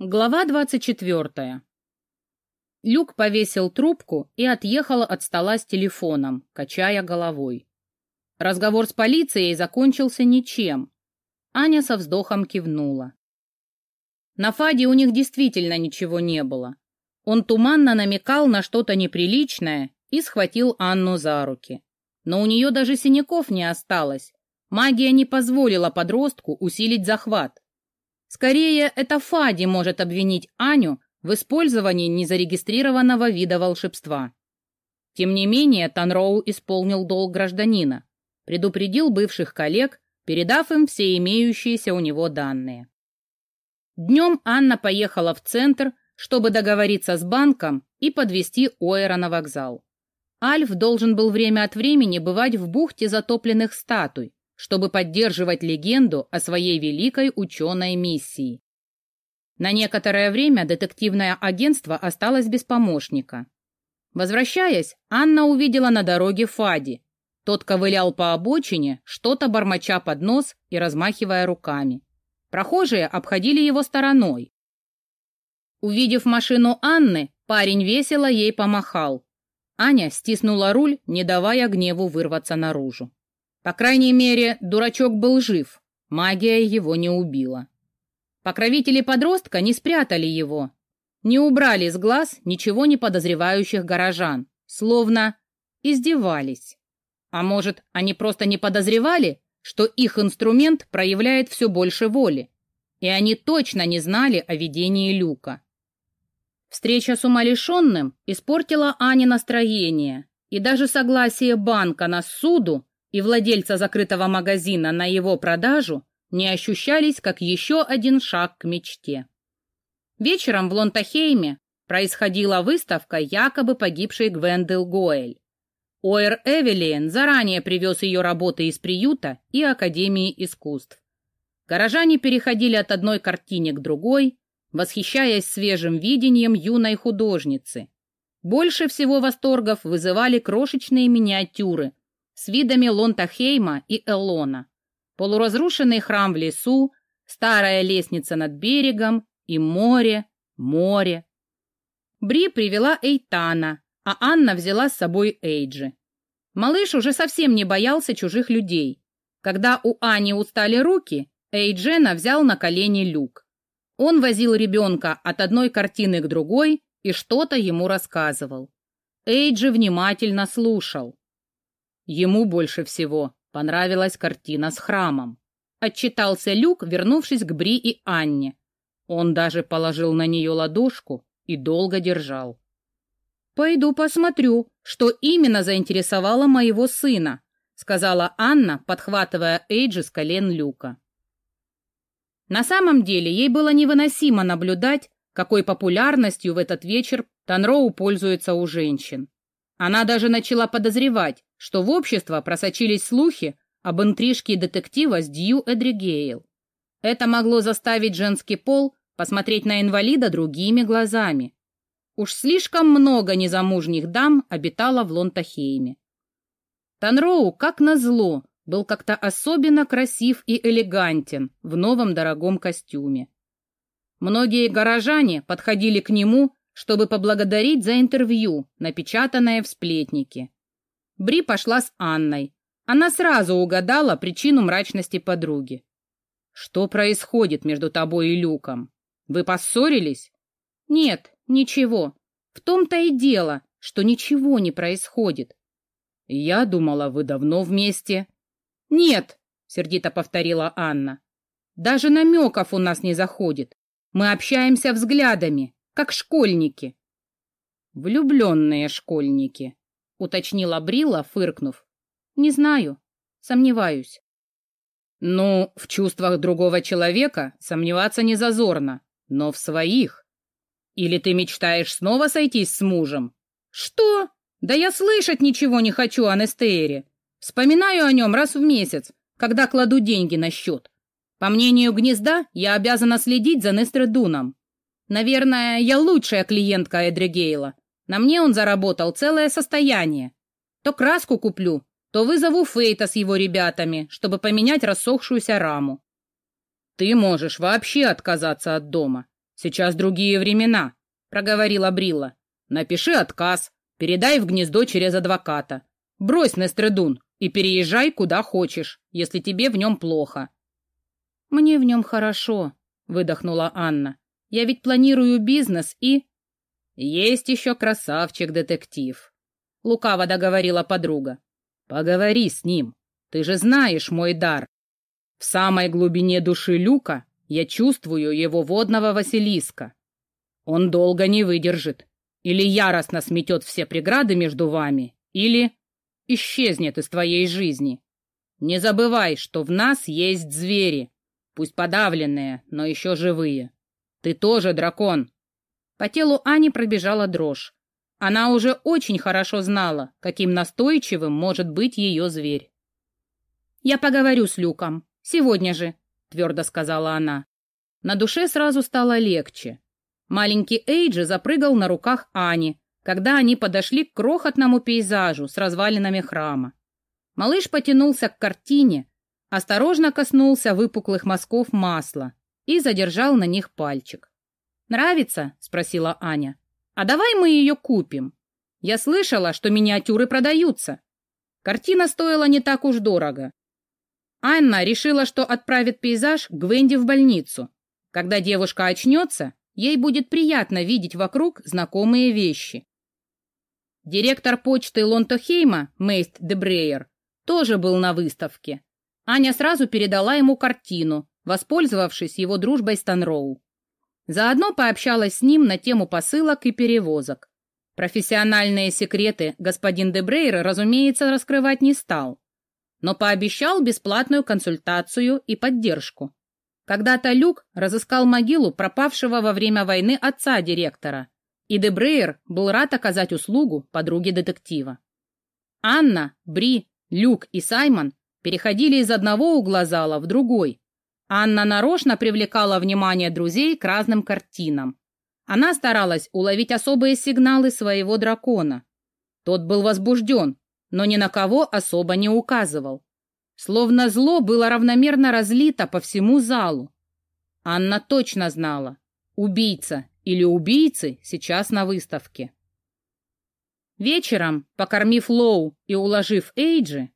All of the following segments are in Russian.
Глава двадцать четвертая. Люк повесил трубку и отъехал от стола с телефоном, качая головой. Разговор с полицией закончился ничем. Аня со вздохом кивнула. На Фаде у них действительно ничего не было. Он туманно намекал на что-то неприличное и схватил Анну за руки. Но у нее даже синяков не осталось. Магия не позволила подростку усилить захват. Скорее, это Фади может обвинить Аню в использовании незарегистрированного вида волшебства. Тем не менее, Танроу исполнил долг гражданина, предупредил бывших коллег, передав им все имеющиеся у него данные. Днем Анна поехала в центр, чтобы договориться с банком и подвести Оэра на вокзал. Альф должен был время от времени бывать в бухте затопленных статуй, чтобы поддерживать легенду о своей великой ученой миссии. На некоторое время детективное агентство осталось без помощника. Возвращаясь, Анна увидела на дороге Фади. Тот ковылял по обочине, что-то бормоча под нос и размахивая руками. Прохожие обходили его стороной. Увидев машину Анны, парень весело ей помахал. Аня стиснула руль, не давая гневу вырваться наружу. По крайней мере, дурачок был жив, магия его не убила. Покровители подростка не спрятали его, не убрали с глаз ничего не подозревающих горожан, словно издевались. А может, они просто не подозревали, что их инструмент проявляет все больше воли, и они точно не знали о видении Люка. Встреча с умалишенным испортила Ане настроение, и даже согласие банка на суду и владельца закрытого магазина на его продажу не ощущались как еще один шаг к мечте. Вечером в Лонтахейме происходила выставка якобы погибшей Гвендел Гоэль. Оэр Эвелиен заранее привез ее работы из приюта и Академии искусств. Горожане переходили от одной картины к другой, восхищаясь свежим видением юной художницы. Больше всего восторгов вызывали крошечные миниатюры с видами Лонтахейма и Эллона, полуразрушенный храм в лесу, старая лестница над берегом и море, море. Бри привела Эйтана, а Анна взяла с собой Эйджи. Малыш уже совсем не боялся чужих людей. Когда у Ани устали руки, Эйджена взял на колени люк. Он возил ребенка от одной картины к другой и что-то ему рассказывал. Эйджи внимательно слушал. Ему больше всего понравилась картина с храмом. Отчитался Люк, вернувшись к Бри и Анне. Он даже положил на нее ладошку и долго держал. «Пойду посмотрю, что именно заинтересовало моего сына», сказала Анна, подхватывая Эйджи с колен Люка. На самом деле ей было невыносимо наблюдать, какой популярностью в этот вечер Танроу пользуется у женщин. Она даже начала подозревать, что в общество просочились слухи об интрижке детектива с Дью Эдригейл. Это могло заставить женский пол посмотреть на инвалида другими глазами. Уж слишком много незамужних дам обитало в Лонтахейме. Танроу, как назло, был как-то особенно красив и элегантен в новом дорогом костюме. Многие горожане подходили к нему чтобы поблагодарить за интервью, напечатанное в сплетнике. Бри пошла с Анной. Она сразу угадала причину мрачности подруги. «Что происходит между тобой и Люком? Вы поссорились?» «Нет, ничего. В том-то и дело, что ничего не происходит». «Я думала, вы давно вместе». «Нет», — сердито повторила Анна. «Даже намеков у нас не заходит. Мы общаемся взглядами как школьники. Влюбленные школьники, уточнила Брила, фыркнув. Не знаю, сомневаюсь. Ну, в чувствах другого человека сомневаться не зазорно, но в своих. Или ты мечтаешь снова сойтись с мужем? Что? Да я слышать ничего не хочу о Нестере. Вспоминаю о нем раз в месяц, когда кладу деньги на счет. По мнению гнезда, я обязана следить за Нестредуном. Наверное, я лучшая клиентка Эдригейла. На мне он заработал целое состояние. То краску куплю, то вызову Фейта с его ребятами, чтобы поменять рассохшуюся раму. Ты можешь вообще отказаться от дома. Сейчас другие времена, проговорила Брилла. Напиши отказ, передай в гнездо через адвоката. Брось Нестредун и переезжай куда хочешь, если тебе в нем плохо. Мне в нем хорошо, выдохнула Анна. Я ведь планирую бизнес и... Есть еще красавчик-детектив. Лукаво договорила подруга. Поговори с ним. Ты же знаешь мой дар. В самой глубине души Люка я чувствую его водного Василиска. Он долго не выдержит. Или яростно сметет все преграды между вами, или исчезнет из твоей жизни. Не забывай, что в нас есть звери, пусть подавленные, но еще живые. Ты тоже дракон. По телу Ани пробежала дрожь. Она уже очень хорошо знала, каким настойчивым может быть ее зверь. «Я поговорю с Люком. Сегодня же», — твердо сказала она. На душе сразу стало легче. Маленький Эйджи запрыгал на руках Ани, когда они подошли к крохотному пейзажу с развалинами храма. Малыш потянулся к картине, осторожно коснулся выпуклых мазков масла и задержал на них пальчик. «Нравится?» — спросила Аня. «А давай мы ее купим. Я слышала, что миниатюры продаются. Картина стоила не так уж дорого. Анна решила, что отправит пейзаж Гвенди в больницу. Когда девушка очнется, ей будет приятно видеть вокруг знакомые вещи. Директор почты Лонтохейма, Мейст Дебрейер, тоже был на выставке. Аня сразу передала ему картину, воспользовавшись его дружбой с Танроу. Заодно пообщалась с ним на тему посылок и перевозок. Профессиональные секреты господин Дебрейер, разумеется, раскрывать не стал, но пообещал бесплатную консультацию и поддержку. Когда-то Люк разыскал могилу пропавшего во время войны отца директора, и Дебрейер был рад оказать услугу подруге детектива. Анна, Бри, Люк и Саймон переходили из одного угла зала в другой, Анна нарочно привлекала внимание друзей к разным картинам. Она старалась уловить особые сигналы своего дракона. Тот был возбужден, но ни на кого особо не указывал. Словно зло было равномерно разлито по всему залу. Анна точно знала, убийца или убийцы сейчас на выставке. Вечером, покормив Лоу и уложив Эйджи,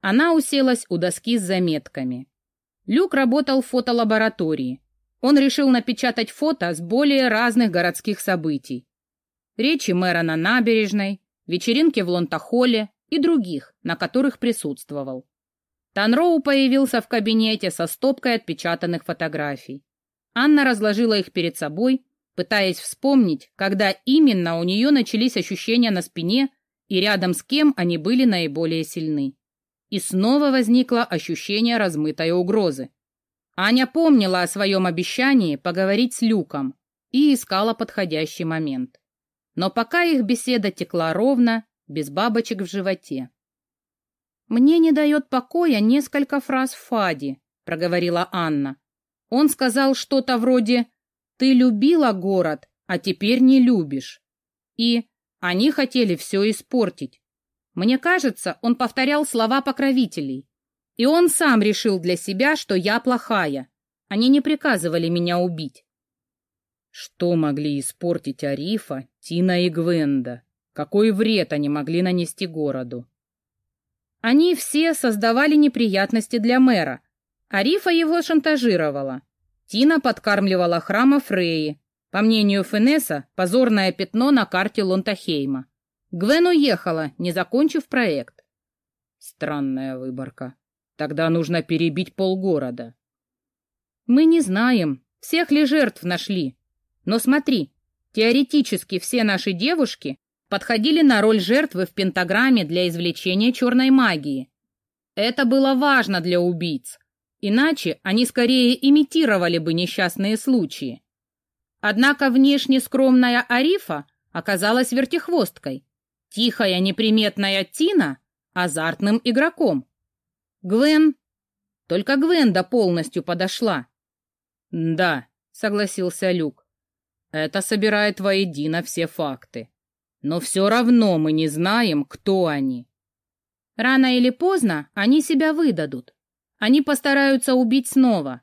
она уселась у доски с заметками. Люк работал в фотолаборатории. Он решил напечатать фото с более разных городских событий. Речи мэра на набережной, вечеринки в Лонтахоле и других, на которых присутствовал. Танроу появился в кабинете со стопкой отпечатанных фотографий. Анна разложила их перед собой, пытаясь вспомнить, когда именно у нее начались ощущения на спине и рядом с кем они были наиболее сильны. И снова возникло ощущение размытой угрозы. Аня помнила о своем обещании поговорить с Люком и искала подходящий момент. Но пока их беседа текла ровно, без бабочек в животе. «Мне не дает покоя несколько фраз Фади», — проговорила Анна. «Он сказал что-то вроде «Ты любила город, а теперь не любишь». И они хотели все испортить. Мне кажется, он повторял слова покровителей. И он сам решил для себя, что я плохая. Они не приказывали меня убить. Что могли испортить Арифа, Тина и Гвенда? Какой вред они могли нанести городу? Они все создавали неприятности для мэра. Арифа его шантажировала. Тина подкармливала храма Фреи. По мнению Фенеса, позорное пятно на карте Лонтахейма. Гвен уехала, не закончив проект. Странная выборка. Тогда нужно перебить полгорода. Мы не знаем, всех ли жертв нашли. Но смотри, теоретически все наши девушки подходили на роль жертвы в пентаграмме для извлечения черной магии. Это было важно для убийц, иначе они скорее имитировали бы несчастные случаи. Однако внешне скромная Арифа оказалась вертихвосткой, Тихая неприметная Тина азартным игроком. Гвен... Только Гвенда полностью подошла. «Да», — согласился Люк, — «это собирает воедино все факты. Но все равно мы не знаем, кто они». Рано или поздно они себя выдадут. Они постараются убить снова.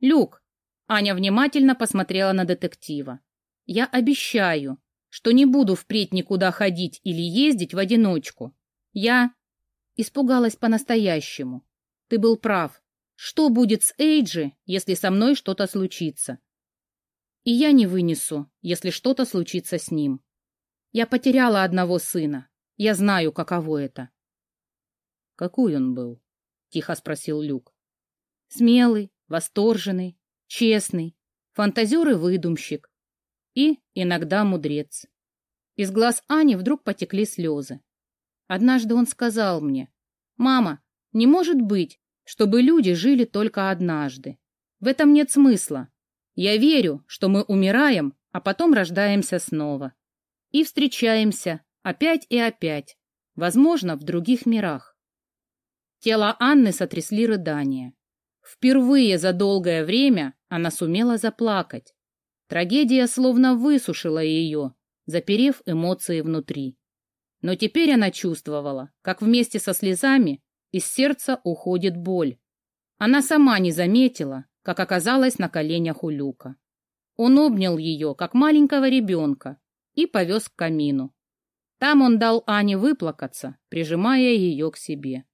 Люк, Аня внимательно посмотрела на детектива. «Я обещаю, что не буду впредь никуда ходить или ездить в одиночку. Я испугалась по-настоящему. Ты был прав. Что будет с Эйджи, если со мной что-то случится? И я не вынесу, если что-то случится с ним. Я потеряла одного сына. Я знаю, каково это. Какой он был? Тихо спросил Люк. Смелый, восторженный, честный, фантазер и выдумщик. И иногда мудрец. Из глаз Ани вдруг потекли слезы. Однажды он сказал мне, «Мама, не может быть, чтобы люди жили только однажды. В этом нет смысла. Я верю, что мы умираем, а потом рождаемся снова. И встречаемся опять и опять, возможно, в других мирах. Тело Анны сотрясли рыдания. Впервые за долгое время она сумела заплакать. Трагедия словно высушила ее, заперев эмоции внутри. Но теперь она чувствовала, как вместе со слезами из сердца уходит боль. Она сама не заметила, как оказалась на коленях у Люка. Он обнял ее, как маленького ребенка, и повез к камину. Там он дал Ане выплакаться, прижимая ее к себе.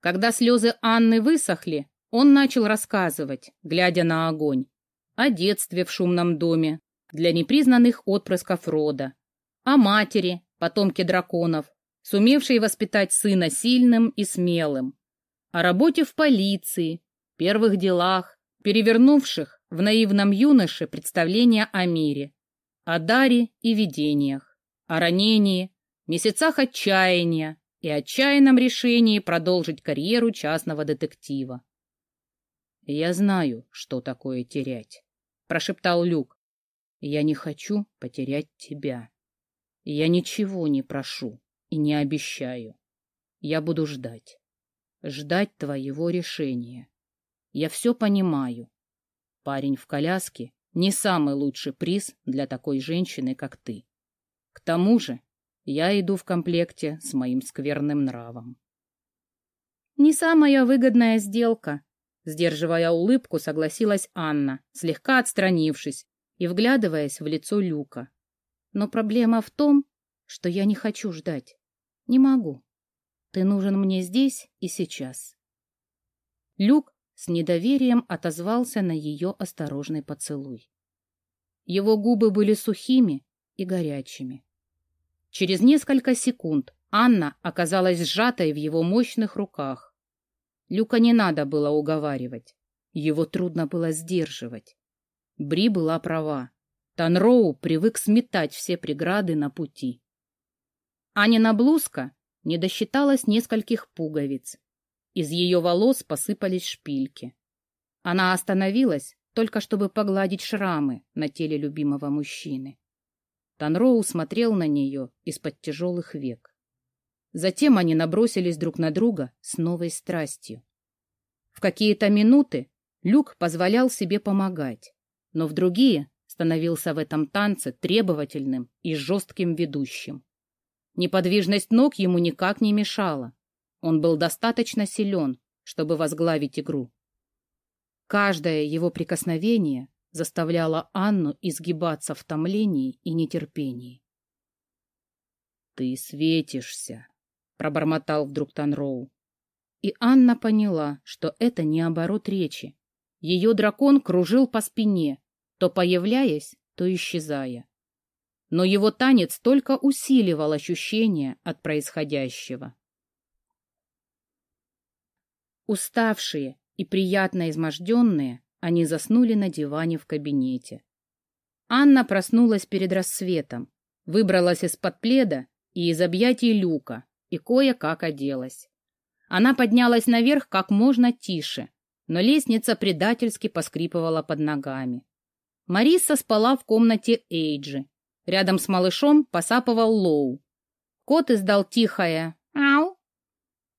Когда слезы Анны высохли, он начал рассказывать, глядя на огонь, о детстве в шумном доме для непризнанных отпрысков рода, о матери, потомке драконов, сумевшей воспитать сына сильным и смелым, о работе в полиции, первых делах, перевернувших в наивном юноше представление о мире, о даре и видениях, о ранении, месяцах отчаяния и отчаянном решении продолжить карьеру частного детектива. «Я знаю, что такое терять», — прошептал Люк. «Я не хочу потерять тебя. Я ничего не прошу и не обещаю. Я буду ждать. Ждать твоего решения. Я все понимаю. Парень в коляске не самый лучший приз для такой женщины, как ты. К тому же я иду в комплекте с моим скверным нравом. Не самая выгодная сделка, сдерживая улыбку, согласилась Анна, слегка отстранившись и вглядываясь в лицо Люка. Но проблема в том, что я не хочу ждать. Не могу. Ты нужен мне здесь и сейчас. Люк с недоверием отозвался на ее осторожный поцелуй. Его губы были сухими и горячими. Через несколько секунд Анна оказалась сжатой в его мощных руках. Люка не надо было уговаривать. Его трудно было сдерживать. Бри была права. Танроу привык сметать все преграды на пути. Анина блузка не досчиталась нескольких пуговиц. Из ее волос посыпались шпильки. Она остановилась, только чтобы погладить шрамы на теле любимого мужчины. Танроу смотрел на нее из-под тяжелых век. Затем они набросились друг на друга с новой страстью. В какие-то минуты Люк позволял себе помогать, но в другие становился в этом танце требовательным и жестким ведущим. Неподвижность ног ему никак не мешала. Он был достаточно силен, чтобы возглавить игру. Каждое его прикосновение заставляло Анну изгибаться в томлении и нетерпении. «Ты светишься», — пробормотал вдруг Танроу. И Анна поняла, что это не оборот речи. Ее дракон кружил по спине, то появляясь, то исчезая но его танец только усиливал ощущение от происходящего. Уставшие и приятно изможденные, они заснули на диване в кабинете. Анна проснулась перед рассветом, выбралась из-под пледа и из объятий люка и кое-как оделась. Она поднялась наверх как можно тише, но лестница предательски поскрипывала под ногами. Мариса спала в комнате Эйджи, Рядом с малышом посапывал Лоу. Кот издал тихое «Ау!»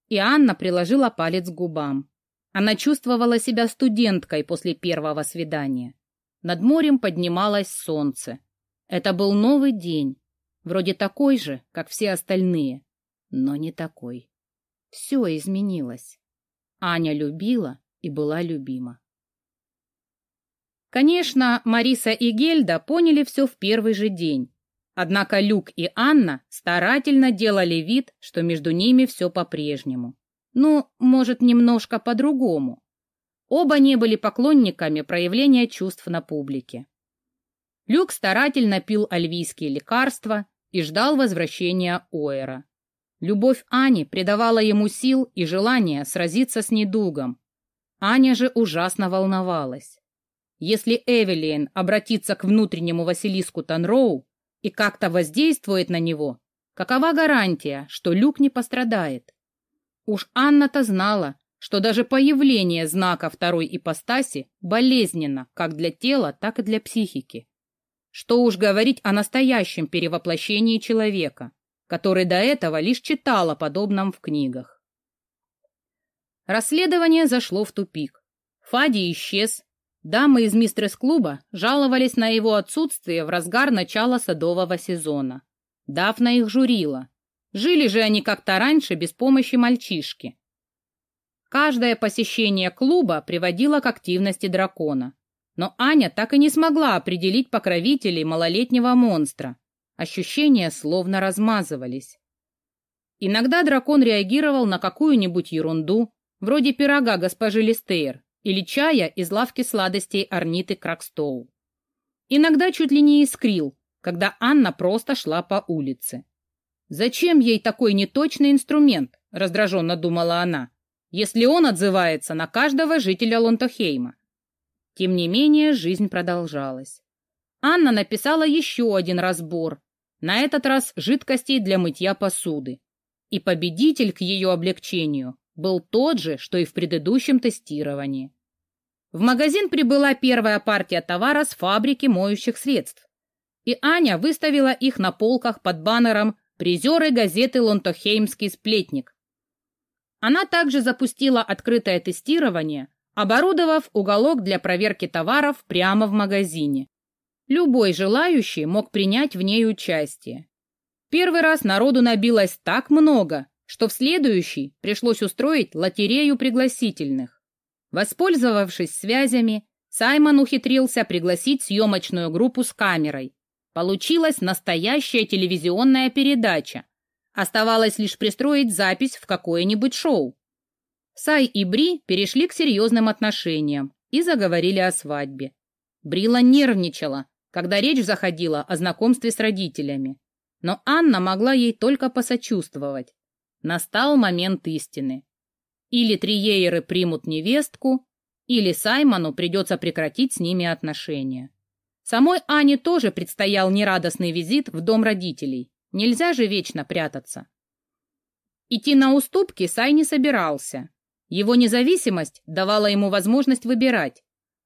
и Анна приложила палец к губам. Она чувствовала себя студенткой после первого свидания. Над морем поднималось солнце. Это был новый день, вроде такой же, как все остальные, но не такой. Все изменилось. Аня любила и была любима. Конечно, Мариса и Гельда поняли все в первый же день. Однако Люк и Анна старательно делали вид, что между ними все по-прежнему. Ну, может, немножко по-другому. Оба не были поклонниками проявления чувств на публике. Люк старательно пил альвийские лекарства и ждал возвращения Оэра. Любовь Ани придавала ему сил и желание сразиться с недугом. Аня же ужасно волновалась. Если Эвелин обратится к внутреннему Василиску Танроу и как-то воздействует на него, какова гарантия, что Люк не пострадает? Уж Анна-то знала, что даже появление знака второй ипостаси болезненно как для тела, так и для психики. Что уж говорить о настоящем перевоплощении человека, который до этого лишь читал о подобном в книгах. Расследование зашло в тупик. Фади исчез. Дамы из мистерс-клуба жаловались на его отсутствие в разгар начала садового сезона. Дафна их журила. Жили же они как-то раньше без помощи мальчишки. Каждое посещение клуба приводило к активности дракона. Но Аня так и не смогла определить покровителей малолетнего монстра. Ощущения словно размазывались. Иногда дракон реагировал на какую-нибудь ерунду, вроде пирога госпожи Листейр или чая из лавки сладостей Орниты Кракстоу. Иногда чуть ли не искрил, когда Анна просто шла по улице. «Зачем ей такой неточный инструмент?» — раздраженно думала она, «если он отзывается на каждого жителя Лонтохейма?» Тем не менее, жизнь продолжалась. Анна написала еще один разбор, на этот раз жидкостей для мытья посуды. И победитель к ее облегчению был тот же, что и в предыдущем тестировании. В магазин прибыла первая партия товара с фабрики моющих средств. И Аня выставила их на полках под баннером «Призеры газеты «Лонтохеймский сплетник». Она также запустила открытое тестирование оборудовав уголок для проверки товаров прямо в магазине. Любой желающий мог принять в ней участие. Первый раз народу набилось так много, что в следующий пришлось устроить лотерею пригласительных. Воспользовавшись связями, Саймон ухитрился пригласить съемочную группу с камерой. Получилась настоящая телевизионная передача. Оставалось лишь пристроить запись в какое-нибудь шоу. Сай и Бри перешли к серьезным отношениям и заговорили о свадьбе. Брила нервничала, когда речь заходила о знакомстве с родителями. Но Анна могла ей только посочувствовать. Настал момент истины. Или Триееры примут невестку, или Саймону придется прекратить с ними отношения. Самой Ане тоже предстоял нерадостный визит в дом родителей. Нельзя же вечно прятаться. Идти на уступки Сай не собирался. Его независимость давала ему возможность выбирать.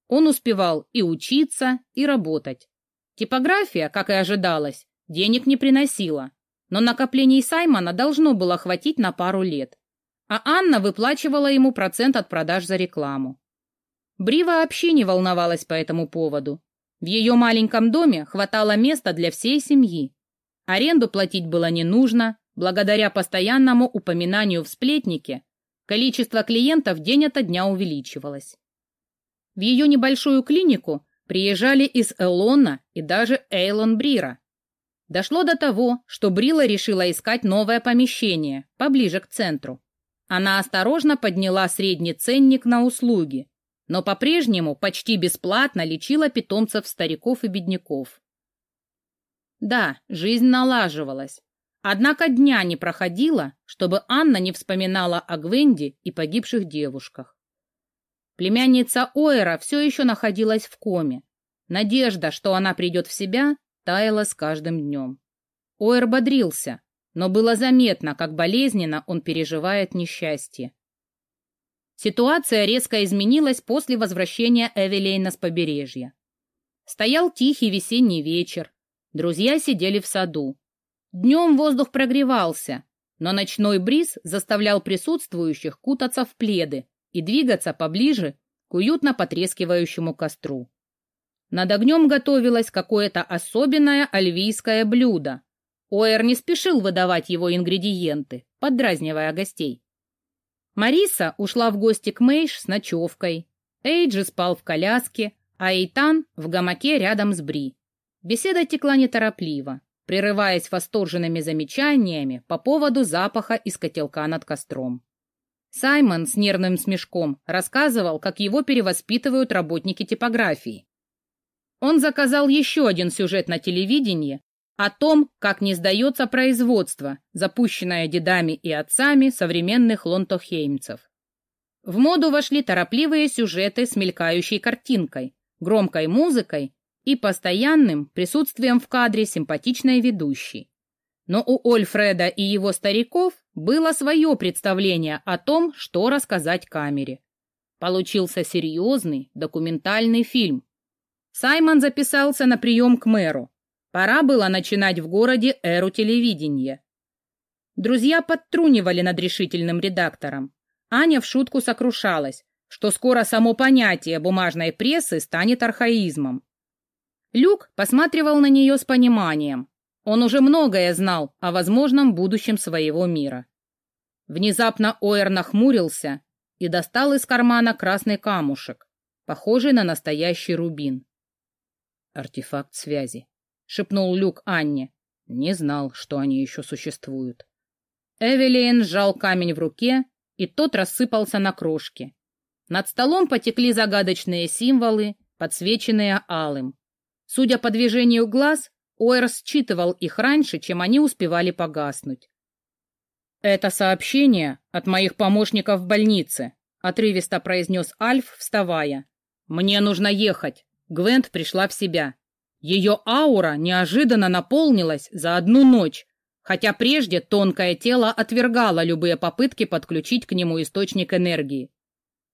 Он успевал и учиться, и работать. Типография, как и ожидалось, денег не приносила, но накоплений Саймона должно было хватить на пару лет. А Анна выплачивала ему процент от продаж за рекламу. Бри вообще не волновалась по этому поводу. В ее маленьком доме хватало места для всей семьи. Аренду платить было не нужно, благодаря постоянному упоминанию в сплетнике Количество клиентов день ото дня увеличивалось. В ее небольшую клинику приезжали из Элона и даже Эйлон Брира. Дошло до того, что Брила решила искать новое помещение, поближе к центру. Она осторожно подняла средний ценник на услуги, но по-прежнему почти бесплатно лечила питомцев стариков и бедняков. Да, жизнь налаживалась, Однако дня не проходило, чтобы Анна не вспоминала о Гвенди и погибших девушках. Племянница Оэра все еще находилась в коме. Надежда, что она придет в себя, таяла с каждым днем. Оэр бодрился, но было заметно, как болезненно он переживает несчастье. Ситуация резко изменилась после возвращения Эвелейна с побережья. Стоял тихий весенний вечер. Друзья сидели в саду. Днем воздух прогревался, но ночной бриз заставлял присутствующих кутаться в пледы и двигаться поближе к уютно потрескивающему костру. Над огнем готовилось какое-то особенное альвийское блюдо. Оэр не спешил выдавать его ингредиенты, поддразнивая гостей. Мариса ушла в гости к Мэйш с ночевкой. Эйджи спал в коляске, а Эйтан в гамаке рядом с Бри. Беседа текла неторопливо, прерываясь восторженными замечаниями по поводу запаха из котелка над костром. Саймон с нервным смешком рассказывал, как его перевоспитывают работники типографии. Он заказал еще один сюжет на телевидении о том, как не сдается производство, запущенное дедами и отцами современных лонтохеймцев. В моду вошли торопливые сюжеты с мелькающей картинкой, громкой музыкой и постоянным присутствием в кадре симпатичной ведущей. Но у Ольфреда и его стариков было свое представление о том, что рассказать камере. Получился серьезный документальный фильм. Саймон записался на прием к мэру. Пора было начинать в городе эру телевидения. Друзья подтрунивали над решительным редактором. Аня в шутку сокрушалась, что скоро само понятие бумажной прессы станет архаизмом. Люк посматривал на нее с пониманием. Он уже многое знал о возможном будущем своего мира. Внезапно Оэр нахмурился и достал из кармана красный камушек, похожий на настоящий рубин. «Артефакт связи», — шепнул Люк Анне. Не знал, что они еще существуют. Эвелин сжал камень в руке, и тот рассыпался на крошки. Над столом потекли загадочные символы, подсвеченные алым. Судя по движению глаз, Ойр считывал их раньше, чем они успевали погаснуть. «Это сообщение от моих помощников в больнице», — отрывисто произнес Альф, вставая. «Мне нужно ехать. Гвент пришла в себя. Ее аура неожиданно наполнилась за одну ночь, хотя прежде тонкое тело отвергало любые попытки подключить к нему источник энергии.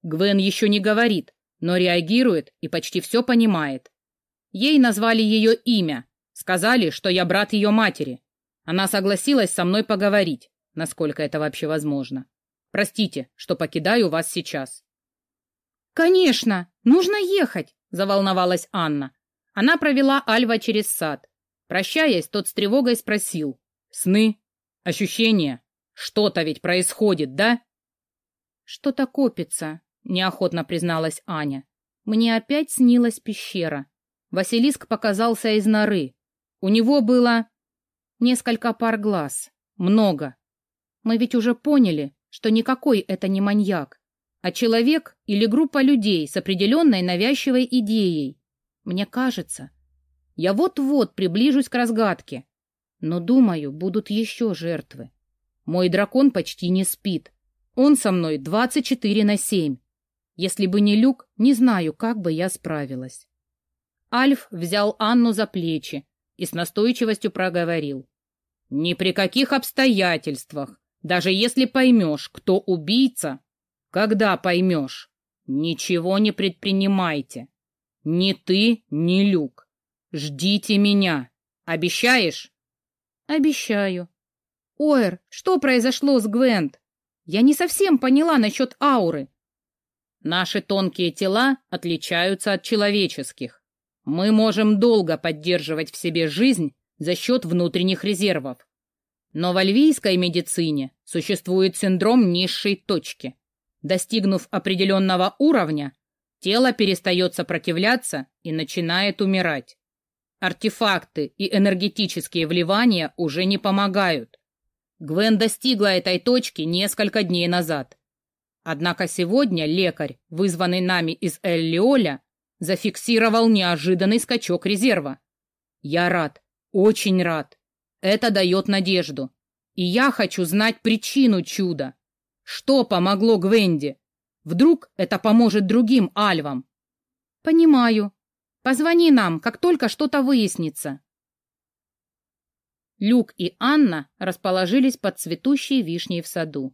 Гвен еще не говорит, но реагирует и почти все понимает. Ей назвали ее имя, сказали, что я брат ее матери. Она согласилась со мной поговорить, насколько это вообще возможно. Простите, что покидаю вас сейчас. «Конечно, нужно ехать!» — заволновалась Анна. Она провела Альва через сад. Прощаясь, тот с тревогой спросил. «Сны? Ощущения? Что-то ведь происходит, да?» «Что-то копится», — неохотно призналась Аня. «Мне опять снилась пещера. Василиск показался из норы. У него было несколько пар глаз. Много. Мы ведь уже поняли, что никакой это не маньяк, а человек или группа людей с определенной навязчивой идеей. Мне кажется, я вот-вот приближусь к разгадке. Но, думаю, будут еще жертвы. Мой дракон почти не спит. Он со мной 24 на 7. Если бы не Люк, не знаю, как бы я справилась. Альф взял Анну за плечи и с настойчивостью проговорил. «Ни при каких обстоятельствах, даже если поймешь, кто убийца, когда поймешь, ничего не предпринимайте. Ни ты, ни Люк. Ждите меня. Обещаешь?» «Обещаю». «Оэр, что произошло с Гвент? Я не совсем поняла насчет ауры. Наши тонкие тела отличаются от человеческих. Мы можем долго поддерживать в себе жизнь за счет внутренних резервов. Но в альвийской медицине существует синдром низшей точки. Достигнув определенного уровня, тело перестает сопротивляться и начинает умирать. Артефакты и энергетические вливания уже не помогают. Гвен достигла этой точки несколько дней назад. Однако сегодня лекарь, вызванный нами из Эллиоля, зафиксировал неожиданный скачок резерва. Я рад, очень рад. Это дает надежду. И я хочу знать причину чуда. Что помогло Гвенде? Вдруг это поможет другим альвам? Понимаю. Позвони нам, как только что-то выяснится. Люк и Анна расположились под цветущей вишней в саду.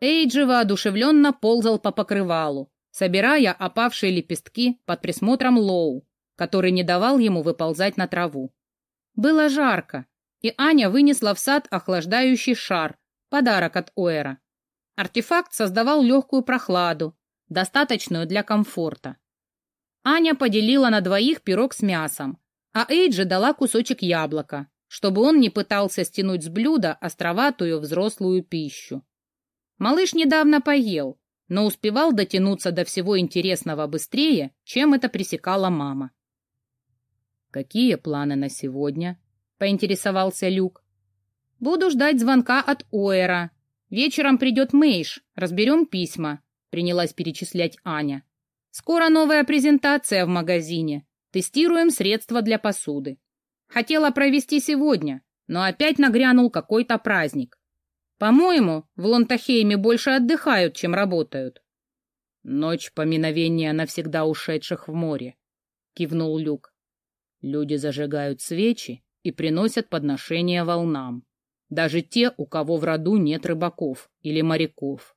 Эйджи воодушевленно ползал по покрывалу, собирая опавшие лепестки под присмотром Лоу, который не давал ему выползать на траву. Было жарко, и Аня вынесла в сад охлаждающий шар, подарок от Оэра. Артефакт создавал легкую прохладу, достаточную для комфорта. Аня поделила на двоих пирог с мясом, а Эйджи дала кусочек яблока, чтобы он не пытался стянуть с блюда островатую взрослую пищу. Малыш недавно поел, но успевал дотянуться до всего интересного быстрее, чем это пресекала мама. «Какие планы на сегодня?» — поинтересовался Люк. «Буду ждать звонка от Оэра. Вечером придет Мейш, разберем письма», — принялась перечислять Аня. «Скоро новая презентация в магазине. Тестируем средства для посуды. Хотела провести сегодня, но опять нагрянул какой-то праздник. По-моему, в Лонтахейме больше отдыхают, чем работают». «Ночь поминовения навсегда ушедших в море», — кивнул Люк. Люди зажигают свечи и приносят подношения волнам. Даже те, у кого в роду нет рыбаков или моряков.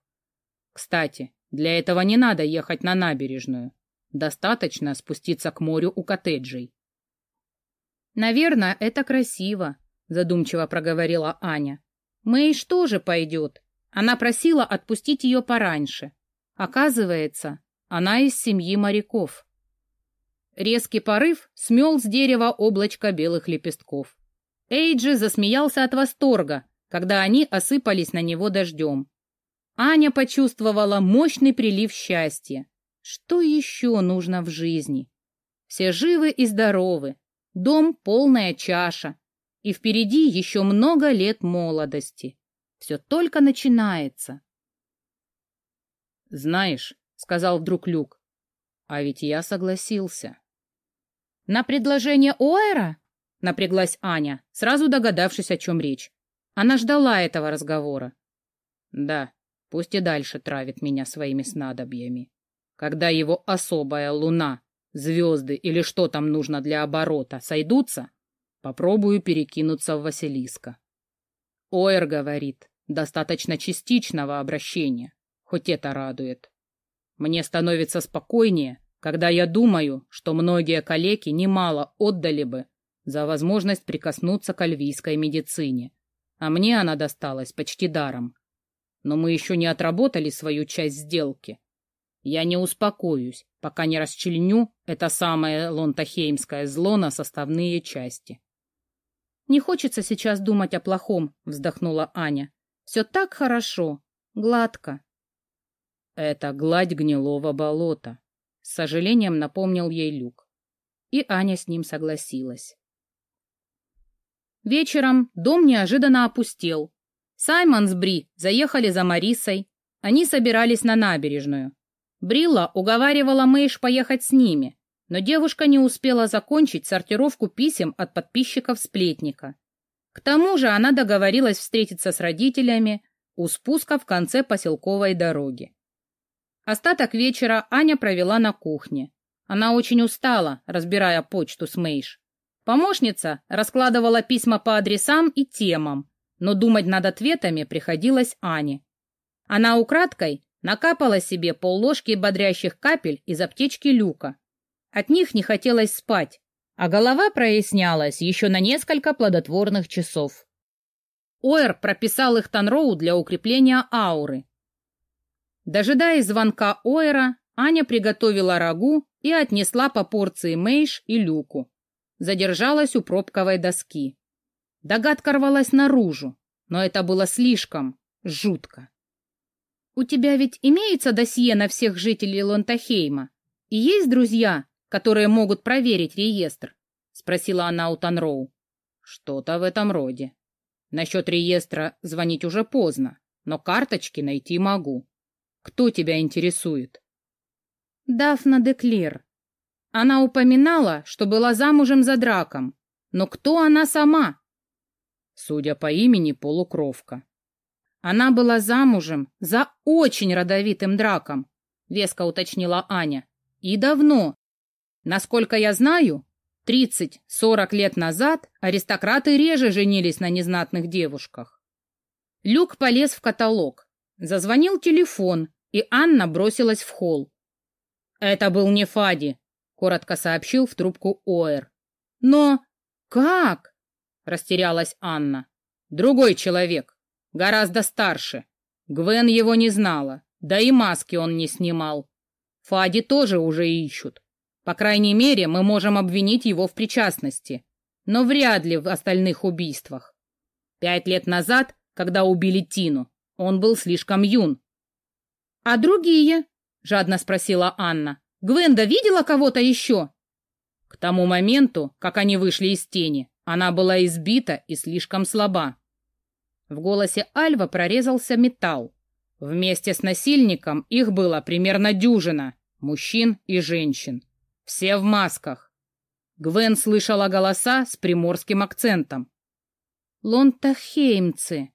Кстати, для этого не надо ехать на набережную. Достаточно спуститься к морю у коттеджей. «Наверное, это красиво», — задумчиво проговорила Аня. «Мэйш тоже пойдет. Она просила отпустить ее пораньше. Оказывается, она из семьи моряков». Резкий порыв смел с дерева облачко белых лепестков. Эйджи засмеялся от восторга, когда они осыпались на него дождем. Аня почувствовала мощный прилив счастья. Что еще нужно в жизни? Все живы и здоровы, дом полная чаша, и впереди еще много лет молодости. Все только начинается. «Знаешь», — сказал вдруг Люк, — «а ведь я согласился». «На предложение Оэра?» — напряглась Аня, сразу догадавшись, о чем речь. Она ждала этого разговора. «Да, пусть и дальше травит меня своими снадобьями. Когда его особая луна, звезды или что там нужно для оборота сойдутся, попробую перекинуться в Василиска». Оэр говорит, достаточно частичного обращения, хоть это радует. Мне становится спокойнее, когда я думаю, что многие калеки немало отдали бы за возможность прикоснуться к альвийской медицине, а мне она досталась почти даром. Но мы еще не отработали свою часть сделки. Я не успокоюсь, пока не расчленю это самое лонтахеймское зло на составные части. «Не хочется сейчас думать о плохом», — вздохнула Аня. «Все так хорошо, гладко». «Это гладь гнилого болота», с сожалением напомнил ей Люк. И Аня с ним согласилась. Вечером дом неожиданно опустел. Саймон с Бри заехали за Марисой. Они собирались на набережную. Брилла уговаривала Мэйш поехать с ними, но девушка не успела закончить сортировку писем от подписчиков сплетника. К тому же она договорилась встретиться с родителями у спуска в конце поселковой дороги. Остаток вечера Аня провела на кухне. Она очень устала, разбирая почту с Мэйш. Помощница раскладывала письма по адресам и темам, но думать над ответами приходилось Ане. Она украдкой накапала себе полложки бодрящих капель из аптечки Люка. От них не хотелось спать, а голова прояснялась еще на несколько плодотворных часов. Оэр прописал их Танроу для укрепления ауры, Дожидаясь звонка Оэра, Аня приготовила рагу и отнесла по порции Мейш и Люку. Задержалась у пробковой доски. Догадка рвалась наружу, но это было слишком жутко. «У тебя ведь имеется досье на всех жителей Лонтахейма? И есть друзья, которые могут проверить реестр?» — спросила она у Танроу. «Что-то в этом роде. Насчет реестра звонить уже поздно, но карточки найти могу. Кто тебя интересует? Дафна Деклер. Она упоминала, что была замужем за драком. Но кто она сама? Судя по имени, полукровка. Она была замужем за очень родовитым драком, веско уточнила Аня. И давно. Насколько я знаю, 30-40 лет назад аристократы реже женились на незнатных девушках. Люк полез в каталог. Зазвонил телефон, и Анна бросилась в холл. «Это был не Фади», — коротко сообщил в трубку Оэр. «Но как?» — растерялась Анна. «Другой человек, гораздо старше. Гвен его не знала, да и маски он не снимал. Фади тоже уже ищут. По крайней мере, мы можем обвинить его в причастности, но вряд ли в остальных убийствах. Пять лет назад, когда убили Тину, он был слишком юн, А другие? Жадно спросила Анна. Гвенда видела кого-то еще? К тому моменту, как они вышли из тени, она была избита и слишком слаба. В голосе Альва прорезался металл. Вместе с насильником их было примерно дюжина, мужчин и женщин. Все в масках. Гвен слышала голоса с приморским акцентом. «Лонтахеймцы».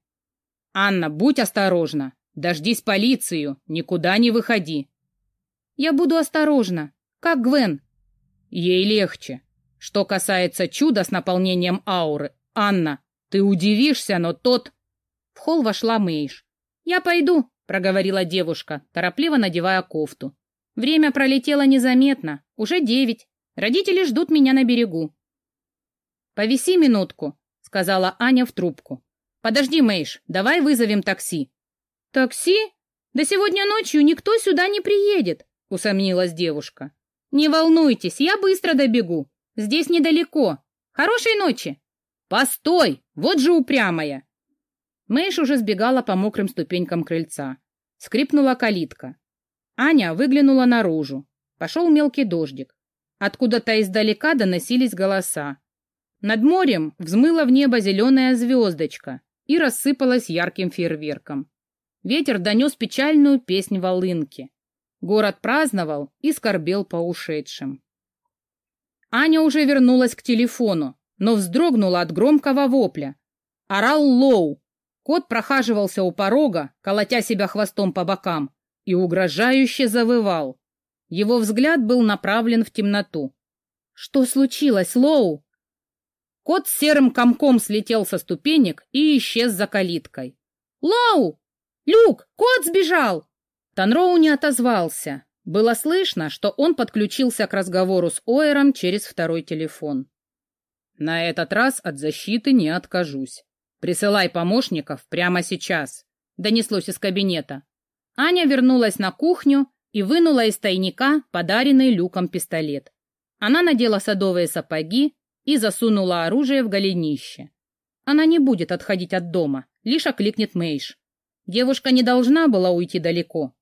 «Анна, будь осторожна. Дождись полицию, никуда не выходи». «Я буду осторожна. Как Гвен?» «Ей легче. Что касается чуда с наполнением ауры, Анна, ты удивишься, но тот...» В холл вошла Мэйш. «Я пойду», — проговорила девушка, торопливо надевая кофту. «Время пролетело незаметно. Уже девять. Родители ждут меня на берегу». «Повиси минутку», — сказала Аня в трубку. «Подожди, Мэйш, давай вызовем такси». «Такси? Да сегодня ночью никто сюда не приедет», — усомнилась девушка. «Не волнуйтесь, я быстро добегу. Здесь недалеко. Хорошей ночи!» «Постой! Вот же упрямая!» Мэйш уже сбегала по мокрым ступенькам крыльца. Скрипнула калитка. Аня выглянула наружу. Пошел мелкий дождик. Откуда-то издалека доносились голоса. Над морем взмыла в небо зеленая звездочка и рассыпалась ярким фейерверком. Ветер донес печальную песнь волынки. Город праздновал и скорбел по ушедшим. Аня уже вернулась к телефону, но вздрогнула от громкого вопля. Орал Лоу, Кот прохаживался у порога, колотя себя хвостом по бокам, и угрожающе завывал. Его взгляд был направлен в темноту. «Что случилось, Лоу?» Кот с серым комком слетел со ступенек и исчез за калиткой. «Лоу! Люк! Кот сбежал!» Танроу не отозвался. Было слышно, что он подключился к разговору с Оэром через второй телефон. «На этот раз от защиты не откажусь», «Присылай помощников прямо сейчас», — донеслось из кабинета. Аня вернулась на кухню и вынула из тайника подаренный люком пистолет. Она надела садовые сапоги и засунула оружие в голенище. Она не будет отходить от дома, лишь окликнет Мейш. Девушка не должна была уйти далеко.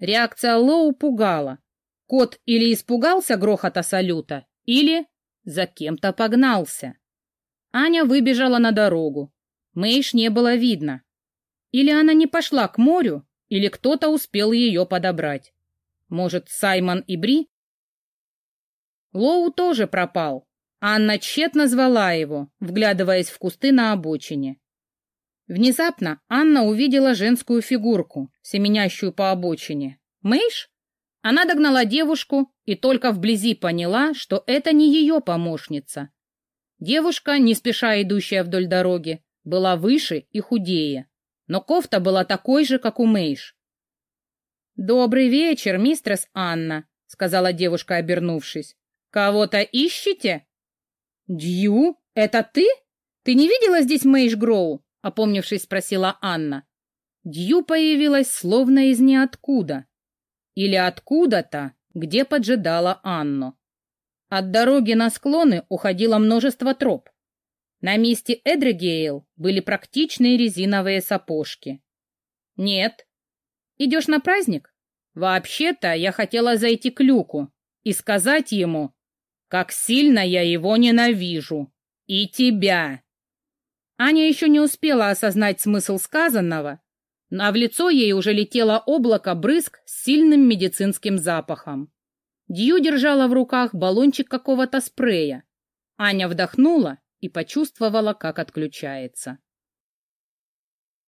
Реакция Лоу пугала. Кот или испугался грохота салюта, или за кем-то погнался. Аня выбежала на дорогу. Мэйш не было видно. Или она не пошла к морю, или кто-то успел ее подобрать. Может, Саймон и Бри? Лоу тоже пропал. Анна тщетно звала его, вглядываясь в кусты на обочине. Внезапно Анна увидела женскую фигурку, семенящую по обочине. Мэйш? Она догнала девушку и только вблизи поняла, что это не ее помощница, Девушка, не спеша идущая вдоль дороги, была выше и худее, но кофта была такой же, как у Мэйш. «Добрый вечер, мистерс Анна», — сказала девушка, обернувшись. «Кого-то ищете?» «Дью, это ты? Ты не видела здесь Мэйш Гроу?» — опомнившись, спросила Анна. Дью появилась словно из ниоткуда. Или откуда-то, где поджидала Анну. От дороги на склоны уходило множество троп. На месте Эдригейл были практичные резиновые сапожки. Нет. Идешь на праздник? Вообще-то я хотела зайти к Люку и сказать ему, как сильно я его ненавижу. И тебя. Аня еще не успела осознать смысл сказанного, а в лицо ей уже летело облако брызг с сильным медицинским запахом. Дью держала в руках баллончик какого-то спрея. Аня вдохнула и почувствовала, как отключается.